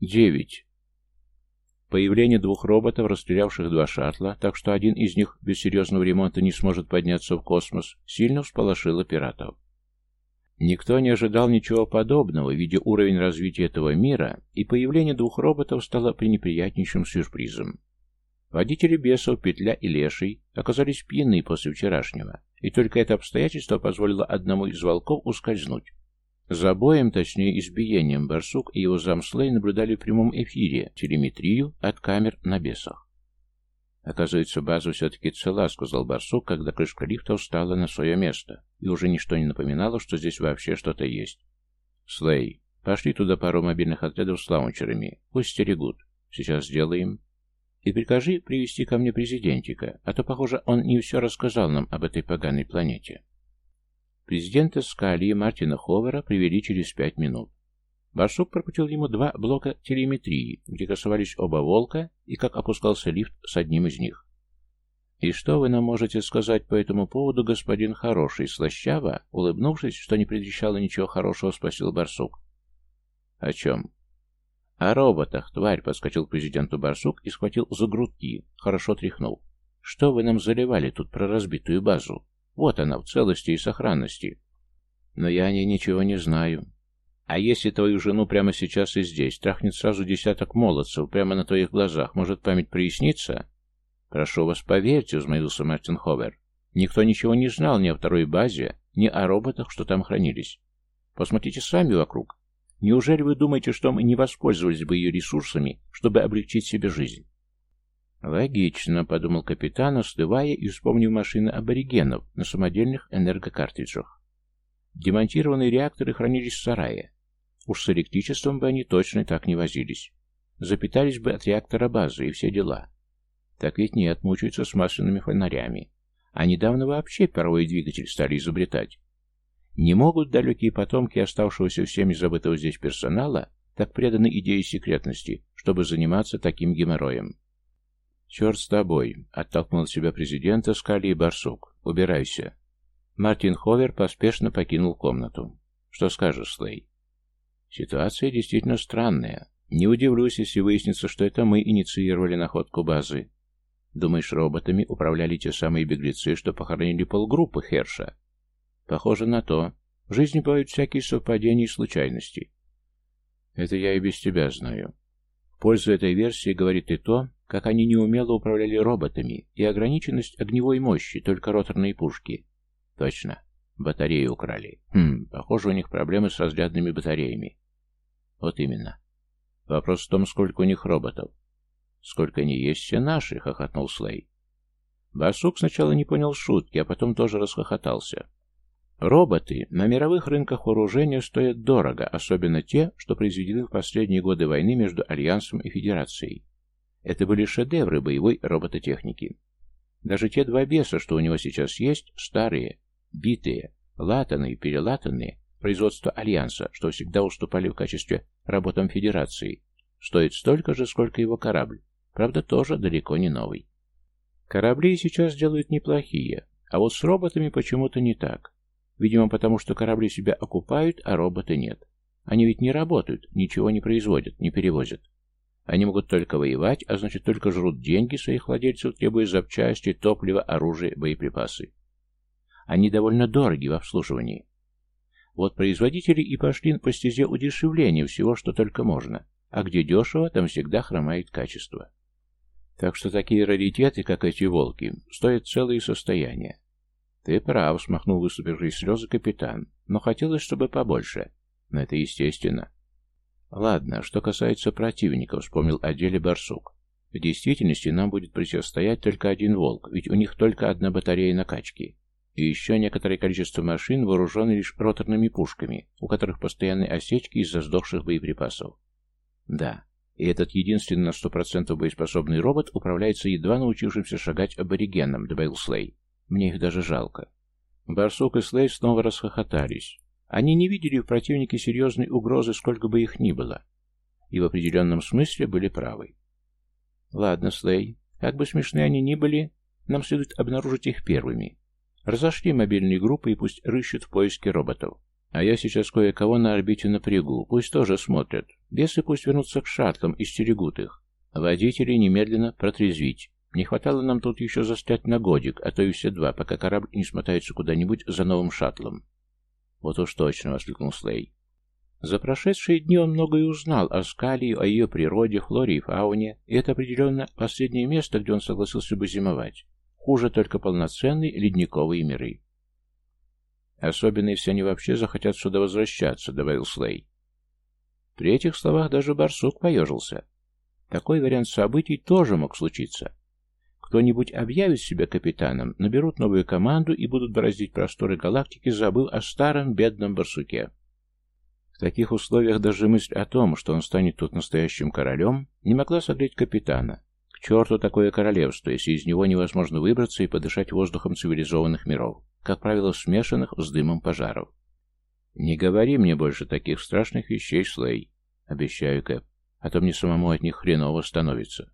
Девять. Появление двух роботов, расстрелявших два шаттла, так что один из них без серьезного ремонта не сможет подняться в космос, сильно всполошило пиратов. Никто не ожидал ничего подобного, видя уровень развития этого мира, и появление двух роботов стало пренеприятнейшим сюрпризом. Водители бесов, Петля и Леший оказались пьяны после вчерашнего, и только это обстоятельство позволило одному из волков ускользнуть. За боем, точнее избиением, Барсук и его замслей наблюдали в прямом эфире телеметрию от камер на бесах. «Оказывается, база все-таки цела», — сказал Барсук, когда крышка лифта встала на свое место, и уже ничто не напоминало, что здесь вообще что-то есть. «Слей, пошли туда пару мобильных отрядов с лаунчерами. Пусть стерегут. Сейчас сделаем». «И прикажи привести ко мне президентика, а то, похоже, он не все рассказал нам об этой поганой планете». Президента Скали и Мартина Ховера привели через пять минут. Барсук пропустил ему два блока телеметрии, где красовались оба волка и как опускался лифт с одним из них. «И что вы нам можете сказать по этому поводу, господин хороший?» Слащава, улыбнувшись, что не предвещало ничего хорошего, спросил Барсук. «О чем?» «О роботах, тварь!» — подскочил к президенту Барсук и схватил за грудки, хорошо тряхнул. «Что вы нам заливали тут про разбитую базу?» Вот она, в целости и сохранности. Но я о ней ничего не знаю. А если твою жену прямо сейчас и здесь трахнет сразу десяток молодцев прямо на твоих глазах, может память прояснится? Прошу вас, поверьте, взмолился Мартин Ховер. Никто ничего не знал ни о второй базе, ни о роботах, что там хранились. Посмотрите сами вокруг. Неужели вы думаете, что мы не воспользовались бы ее ресурсами, чтобы облегчить себе жизнь? «Логично», — подумал капитан, остывая и вспомнив машины аборигенов на самодельных энергокартриджах. Демонтированные реакторы хранились в сарае. Уж с электричеством бы они точно так не возились. Запитались бы от реактора базы и все дела. Так ведь нет, мучаются с масляными фонарями. А недавно вообще паровой двигатель стали изобретать. Не могут далекие потомки оставшегося всеми забытого здесь персонала так преданы идее секретности, чтобы заниматься таким геморроем. «Черт с тобой!» — оттолкнул от себя президента Скали и Барсук. «Убирайся!» Мартин Ховер поспешно покинул комнату. «Что скажешь, Слей?» «Ситуация действительно странная. Не удивлюсь, если выяснится, что это мы инициировали находку базы. Думаешь, роботами управляли те самые беглецы, что похоронили полгруппы Херша?» «Похоже на то. В жизни бывают всякие совпадения и случайности». «Это я и без тебя знаю. В пользу этой версии говорит и то, как они неумело управляли роботами, и ограниченность огневой мощи, только роторные пушки. Точно. Батареи украли. Хм, похоже, у них проблемы с разрядными батареями. Вот именно. Вопрос в том, сколько у них роботов. Сколько они есть, все наши, хохотнул Слей. Басук сначала не понял шутки, а потом тоже расхохотался. Роботы на мировых рынках вооружения стоят дорого, особенно те, что произведены в последние годы войны между Альянсом и Федерацией. Это были шедевры боевой робототехники. Даже те два беса, что у него сейчас есть, старые, битые, латанные, перелатанные, производство Альянса, что всегда уступали в качестве работам Федерации, стоит столько же, сколько его корабль. Правда, тоже далеко не новый. Корабли сейчас делают неплохие, а вот с роботами почему-то не так. Видимо, потому что корабли себя окупают, а роботы нет. Они ведь не работают, ничего не производят, не перевозят. Они могут только воевать, а значит только жрут деньги своих владельцев, требуя запчасти, топливо, оружие, боеприпасы. Они довольно дороги в обслуживании. Вот производители и пошли по стезе удешевления всего, что только можно. А где дешево, там всегда хромает качество. Так что такие раритеты, как эти волки, стоят целые состояния. Ты прав, смахнул выступившие слезы капитан, но хотелось, чтобы побольше. Но это естественно. Ладно, что касается противников, вспомнил о деле Барсук. В действительности нам будет противостоять только один волк, ведь у них только одна батарея накачки. И еще некоторое количество машин вооружены лишь роторными пушками, у которых постоянные осечки из-за сдохших боеприпасов. Да, и этот единственный на сто процентов боеспособный робот управляется едва научившимся шагать аборигеном, добавил Слей. Мне их даже жалко. Барсук и Слей снова расхохотались. Они не видели в противнике серьезной угрозы, сколько бы их ни было, и в определенном смысле были правы. Ладно, Слей, как бы смешны они ни были, нам следует обнаружить их первыми. Разошли мобильные группы и пусть рыщут в поиске роботов. А я сейчас кое-кого на орбите напрягу, пусть тоже смотрят. Бесы пусть вернутся к шаттлам и стерегут их. Водителей немедленно протрезвить. Не хватало нам тут еще застрять на годик, а то и все два, пока корабль не смотается куда-нибудь за новым шаттлом. Вот уж точно, воскликнул Слей. За прошедшие дни он многое узнал о Скалии, о ее природе, флоре и фауне, и это определенно последнее место, где он согласился бы зимовать. Хуже только полноценные ледниковые миры. Особенно, если они вообще захотят сюда возвращаться, добавил Слей. При этих словах даже барсук поежился. Такой вариант событий тоже мог случиться. Кто-нибудь объявит себя капитаном, наберут новую команду и будут бороздить просторы галактики, забыв о старом бедном барсуке. В таких условиях даже мысль о том, что он станет тут настоящим королем, не могла согреть капитана. К черту такое королевство, если из него невозможно выбраться и подышать воздухом цивилизованных миров, как правило, смешанных с дымом пожаров. «Не говори мне больше таких страшных вещей, Слей», — обещаю Кэп, а то мне самому от них хреново становится.